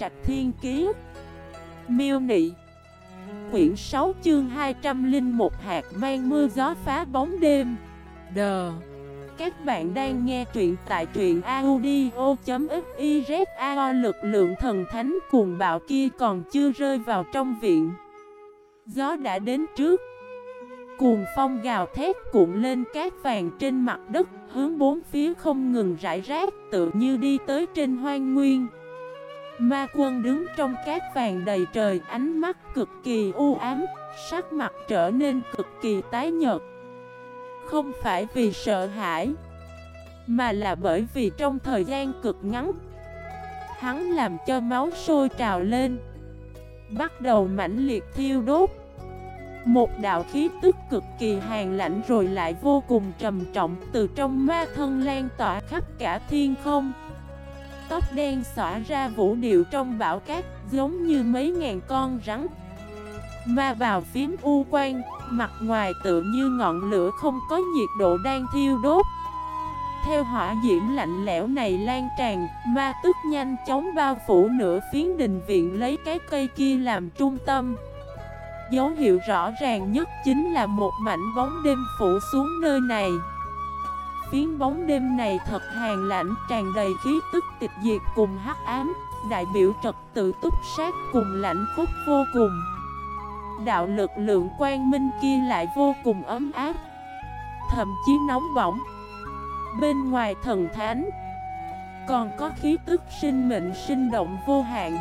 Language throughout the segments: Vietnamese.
Trạch Thiên Kiế Miêu Nị. Quyển 6 chương 201 hạt mang mưa gió phá bóng đêm. Đờ Các bạn đang nghe truyện tại truyện audio.xyz lực lượng thần thánh cuồng bạo kia còn chưa rơi vào trong viện. Gió đã đến trước. Cuồng phong gào thét cuộn lên cát vàng trên mặt đất, Hướng bốn phía không ngừng rải rác, Tự như đi tới trên hoang nguyên. Ma quân đứng trong cát vàng đầy trời, Ánh mắt cực kỳ u ám, Sắc mặt trở nên cực kỳ tái nhợt. Không phải vì sợ hãi, Mà là bởi vì trong thời gian cực ngắn, Hắn làm cho máu sôi trào lên, Bắt đầu mãnh liệt thiêu đốt. Một đạo khí tức cực kỳ hàn lạnh rồi lại vô cùng trầm trọng từ trong ma thân lan tỏa khắp cả thiên không. Tóc đen xõa ra vũ điệu trong bão cát giống như mấy ngàn con rắn. Ma vào phím u quan, mặt ngoài tự như ngọn lửa không có nhiệt độ đang thiêu đốt. Theo hỏa diễm lạnh lẽo này lan tràn, ma tức nhanh chóng bao phủ nửa phiến đình viện lấy cái cây kia làm trung tâm. Dấu hiệu rõ ràng nhất chính là một mảnh bóng đêm phủ xuống nơi này. Phiến bóng đêm này thật hàn lạnh tràn đầy khí tức tịch diệt cùng hắc ám. Đại biểu trật tự túc sát cùng lạnh khúc vô cùng. Đạo lực lượng quang minh kia lại vô cùng ấm áp. Thậm chí nóng bỏng. Bên ngoài thần thánh, Còn có khí tức sinh mệnh sinh động vô hạn.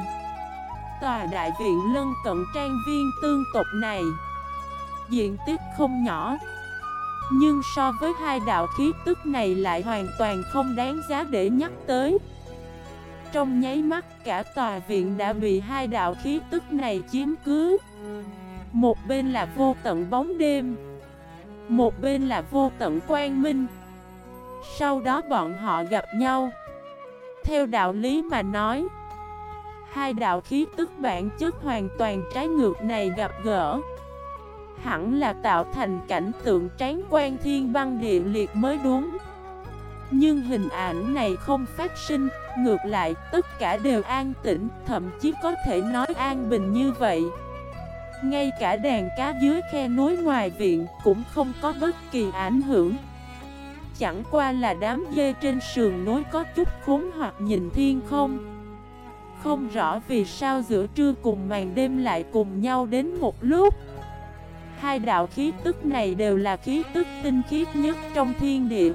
Tòa đại viện lân cận trang viên tương tộc này, Diện tích không nhỏ. Nhưng so với hai đạo khí tức này lại hoàn toàn không đáng giá để nhắc tới. Trong nháy mắt, cả tòa viện đã bị hai đạo khí tức này chiếm cứ. Một bên là vô tận bóng đêm, Một bên là vô tận quang minh. Sau đó bọn họ gặp nhau. Theo đạo lý mà nói, Hai đạo khí tức bản chất hoàn toàn trái ngược này gặp gỡ. Hẳn là tạo thành cảnh tượng tráng quan thiên băng địa liệt mới đúng. Nhưng hình ảnh này không phát sinh, Ngược lại, tất cả đều an tĩnh, Thậm chí có thể nói an bình như vậy. Ngay cả đàn cá dưới khe núi ngoài viện Cũng không có bất kỳ ảnh hưởng. Chẳng qua là đám dê trên sườn núi có chút khốn hoặc nhìn thiên không. Không rõ vì sao giữa trưa cùng màn đêm lại cùng nhau đến một lúc. Hai đạo khí tức này đều là khí tức tinh khiết nhất trong thiên địa.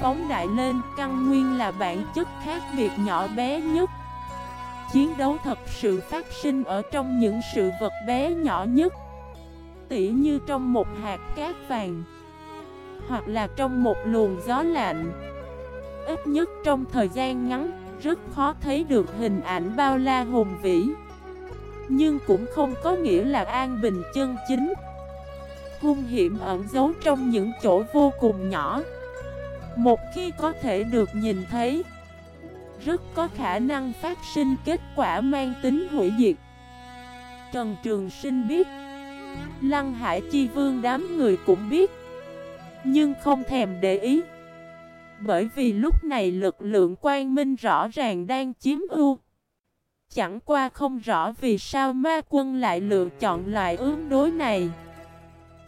Phóng đại lên, căn nguyên là bản chất khác biệt nhỏ bé nhất. Chiến đấu thật sự phát sinh ở trong những sự vật bé nhỏ nhất. Tỉ như trong một hạt cát vàng Hoặc là trong một luồng gió lạnh. Ít nhất trong thời gian ngắn rất khó thấy được hình ảnh bao la hùng vĩ. Nhưng cũng không có nghĩa là an bình chân chính. Hung hiểm ẩn giấu trong những chỗ vô cùng nhỏ. Một khi có thể được nhìn thấy, Rất có khả năng phát sinh kết quả mang tính hủy diệt. Trần Trường Sinh biết, Lăng Hải Chi Vương đám người cũng biết, Nhưng không thèm để ý. Bởi vì lúc này lực lượng quang minh rõ ràng đang chiếm ưu. Chẳng qua không rõ vì sao ma quân lại lựa chọn loại ứng đối này.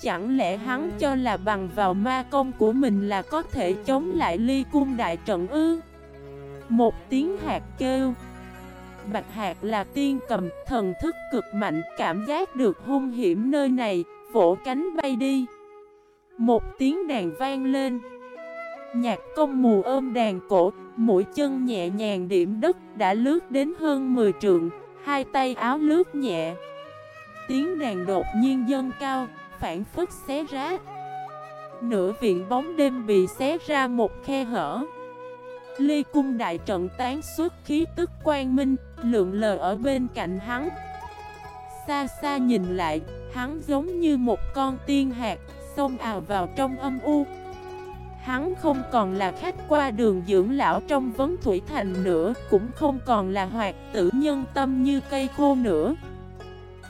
Chẳng lẽ hắn cho là bằng vào ma công của mình là có thể chống lại ly cung đại trận ư? Một tiếng hạt kêu. Bạch hạt là tiên cầm thần thức cực mạnh cảm giác được hung hiểm nơi này, vỗ cánh bay đi. Một tiếng đàn vang lên. Nhạc công mù ôm đàn cổ, mũi chân nhẹ nhàng điểm đất đã lướt đến hơn 10 trượng, hai tay áo lướt nhẹ. Tiếng đàn đột nhiên dâng cao, phản phức xé rách. Nửa viện bóng đêm bị xé ra một khe hở. Ly cung đại trận tán suốt khí tức quang minh, lượng lờ ở bên cạnh hắn. Xa xa nhìn lại, hắn giống như một con tiên hạt, xông ào vào trong âm u, Hắn không còn là khách qua đường dưỡng lão trong vấn thủy thành nữa Cũng không còn là hoạt tử nhân tâm như cây khô nữa.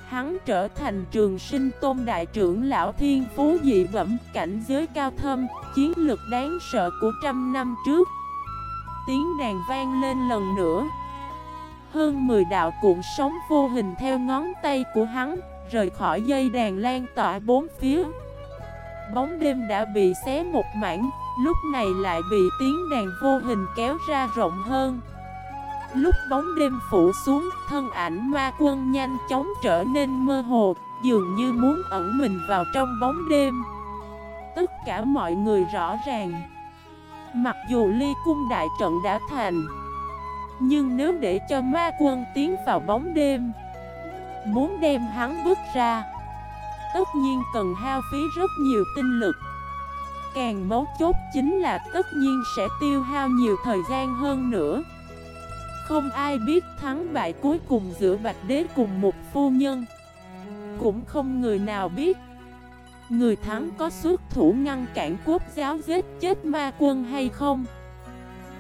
Hắn trở thành trường sinh tôn đại trưởng lão thiên phú dị bẩm Cảnh giới cao thâm, chiến lực đáng sợ của trăm năm trước. Tiếng đàn vang lên lần nữa. Hơn 10 đạo cuộn sóng vô hình theo ngón tay của hắn Rời khỏi dây đàn lan tỏa bốn phía. Bóng đêm đã bị xé một mảng Lúc này lại bị tiếng đàn vô hình kéo ra rộng hơn. Lúc bóng đêm phủ xuống, Thân ảnh ma quân nhanh chóng trở nên mơ hồ, Dường như muốn ẩn mình vào trong bóng đêm. Tất cả mọi người rõ ràng. Mặc dù ly cung đại trận đã thành, Nhưng nếu để cho ma quân tiến vào bóng đêm, Muốn đem hắn bước ra, Tất nhiên cần hao phí rất nhiều tinh lực. Càng mấu chốt chính là tất nhiên sẽ tiêu hao nhiều thời gian hơn nữa. Không ai biết thắng bại cuối cùng giữa Bạch Đế cùng một phu nhân. Cũng không người nào biết. Người thắng có xuất thủ ngăn cản quốc giáo giết chết ma quân hay không?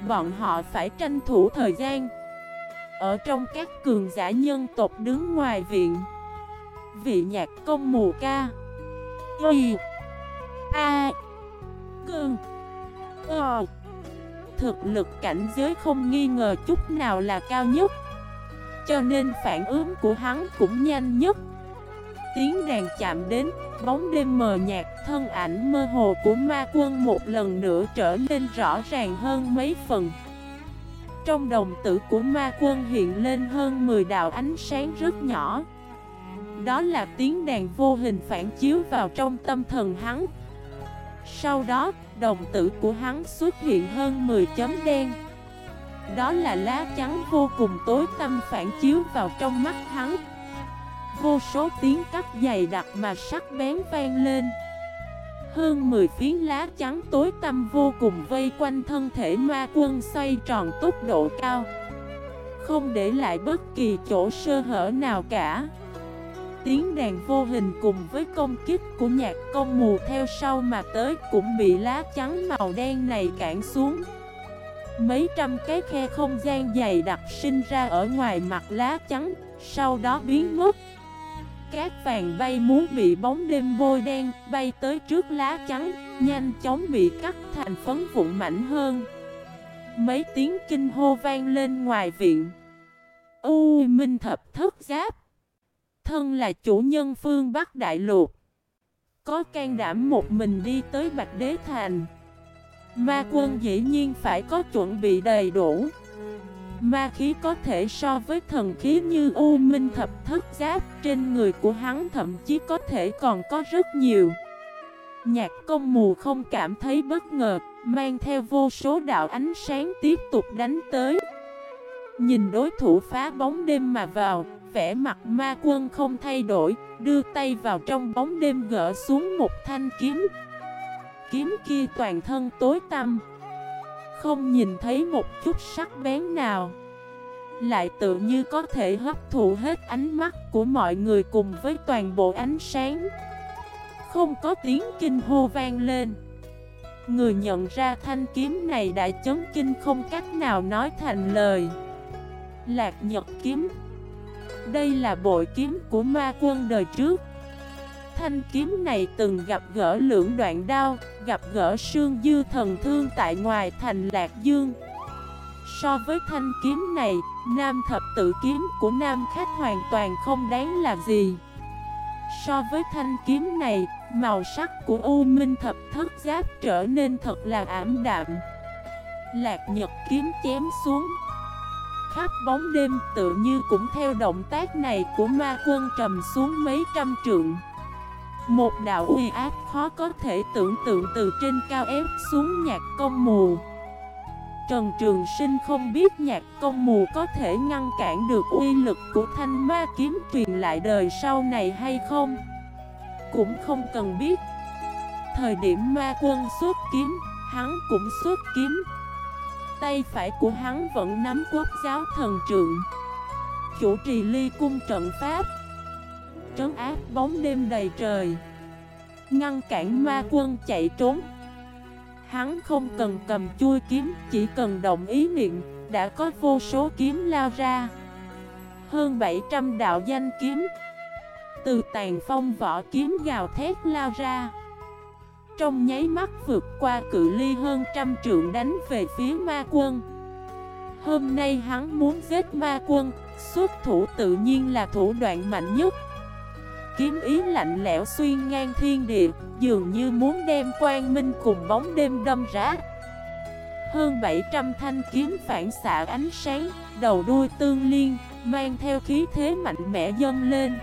Bọn họ phải tranh thủ thời gian. Ở trong các cường giả nhân tộc đứng ngoài viện, Vị nhạc công mù ca. Y A Cương Ờ Thực lực cảnh giới không nghi ngờ chút nào là cao nhất Cho nên phản ứng của hắn cũng nhanh nhất Tiếng đàn chạm đến, bóng đêm mờ nhạt, thân ảnh mơ hồ của ma quân một lần nữa trở nên rõ ràng hơn mấy phần. Trong đồng tử của ma quân hiện lên hơn 10 đạo ánh sáng rất nhỏ. Đó là tiếng đàn vô hình phản chiếu vào trong tâm thần hắn. Sau đó, đồng tử của hắn xuất hiện hơn 10 chấm đen. Đó là lá trắng vô cùng tối tâm phản chiếu vào trong mắt hắn. Vô số tiếng cắt dày đặc mà sắc bén vang lên Hơn 10 phiến lá trắng tối tâm vô cùng vây quanh thân thể ma quân xoay tròn tốc độ cao Không để lại bất kỳ chỗ sơ hở nào cả Tiếng đàn vô hình cùng với công kích của nhạc công mù theo sau mà tới cũng bị lá trắng màu đen này cản xuống. Mấy trăm cái khe không gian dày đặc sinh ra ở ngoài mặt lá trắng, sau đó biến mất. Cát vàng bay muốn bị bóng đêm bôi đen Bay tới trước lá trắng Nhanh chóng bị cắt thành phấn vụn mảnh hơn. Mấy tiếng kinh hô vang lên ngoài viện. U Minh thập thất giáp! Thân là chủ nhân phương Bắc Đại Lục. Có can đảm một mình đi tới Bạch Đế Thành. Ma quân dĩ nhiên phải có chuẩn bị đầy đủ. Ma khí có thể so với thần khí như U Minh Thập Thất Giáp, Trên người của hắn thậm chí có thể còn có rất nhiều. Nhạc công mù không cảm thấy bất ngờ, Mang theo vô số đạo ánh sáng tiếp tục đánh tới. Nhìn đối thủ phá bóng đêm mà vào Vẻ mặt ma quân không thay đổi, Đưa tay vào trong bóng đêm gỡ xuống một thanh kiếm. Kiếm kia toàn thân tối tăm, không nhìn thấy một chút sắc bén nào. Lại tự như có thể hấp thụ hết ánh mắt của mọi người cùng với toàn bộ ánh sáng. Không có tiếng kinh hô vang lên. Người nhận ra thanh kiếm này đã chấn kinh không cách nào nói thành lời. Lạc nhật kiếm đây là bội kiếm của ma quân đời trước Thanh kiếm này từng gặp gỡ lưỡng đoạn đao, gặp gỡ sương dư thần thương tại ngoài thành Lạc Dương. So với thanh kiếm này, nam thập tự kiếm của nam khách hoàn toàn không đáng là gì. So với thanh kiếm này, màu sắc của U Minh thập thất giáp trở nên thật là ảm đạm. Lạc nhật kiếm chém xuống. Khắp bóng đêm tự như cũng theo động tác này của ma quân trầm xuống mấy trăm trượng. Một đạo uy áp khó có thể tưởng tượng từ trên cao ép xuống nhạc công mù. Trần Trường Sinh không biết nhạc công mù có thể ngăn cản được uy lực của thanh ma kiếm truyền lại đời sau này hay không? Cũng không cần biết. Thời điểm ma quân xuất kiếm, hắn cũng xuất kiếm. Tay phải của hắn vẫn nắm quốc giáo thần trượng. Chủ trì ly cung trận pháp. Trấn áp bóng đêm đầy trời. Ngăn cản ma quân chạy trốn. Hắn không cần cầm chui kiếm, Chỉ cần động ý niệm Đã có vô số kiếm lao ra. Hơn 700 đạo danh kiếm. Từ tàn phong vỏ kiếm gào thét lao ra. Trong nháy mắt vượt qua cự ly hơn trăm trượng đánh về phía ma quân. Hôm nay hắn muốn giết ma quân, Xuất thủ tự nhiên là thủ đoạn mạnh nhất. Kiếm ý lạnh lẽo xuyên ngang thiên địa, Dường như muốn đem quang minh cùng bóng đêm đâm rá Hơn 700 thanh kiếm phản xạ ánh sáng, Đầu đuôi tương liên, Mang theo khí thế mạnh mẽ dâng lên.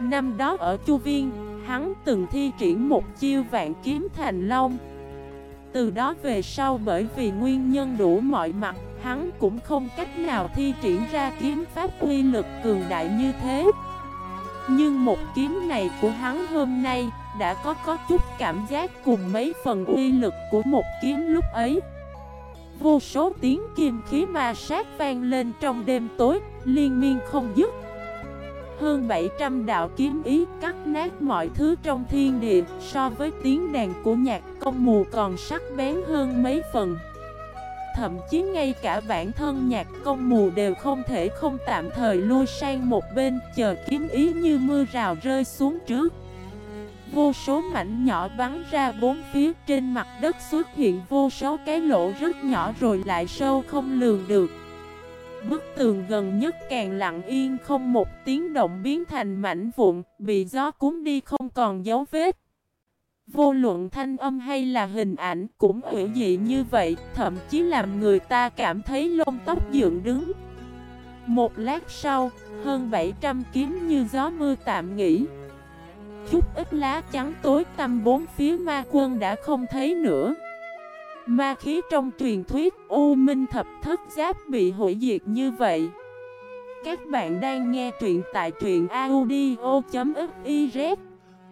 Năm đó ở Chu Viên Hắn từng thi triển một chiêu vạn kiếm thành long. Từ đó về sau bởi vì nguyên nhân đủ mọi mặt Hắn cũng không cách nào thi triển ra kiếm pháp uy lực cường đại như thế. Nhưng một kiếm này của hắn hôm nay đã có có chút cảm giác cùng mấy phần uy lực của một kiếm lúc ấy. Vô số tiếng kim khí ma sát vang lên trong đêm tối, liên miên không dứt hơn 700 đạo kiếm ý, cắt nát mọi thứ trong thiên địa, So với tiếng đàn của nhạc công mù còn sắc bén hơn mấy phần. Thậm chí ngay cả bản thân nhạc công mù đều không thể không tạm thời lui sang một bên, Chờ kiếm ý như mưa rào rơi xuống trước. Vô số mảnh nhỏ bắn ra bốn phía, trên mặt đất xuất hiện vô số cái lỗ rất nhỏ rồi lại sâu không lường được. Bức tường gần nhất càng lặng yên không một tiếng động biến thành mảnh vụn, bị gió cuốn đi không còn dấu vết. Vô luận thanh âm hay là hình ảnh cũng hữu dị như vậy, thậm chí làm người ta cảm thấy lông tóc dựng đứng. Một lát sau, hơn 700 kiếm như gió mưa tạm nghỉ. Chút ít lá trắng tối tăm bốn phía ma quân đã không thấy nữa. Ma khí trong truyền thuyết U Minh Thập Thất Giáp bị hủy diệt như vậy. Các bạn đang nghe truyện tại truyện audio.fif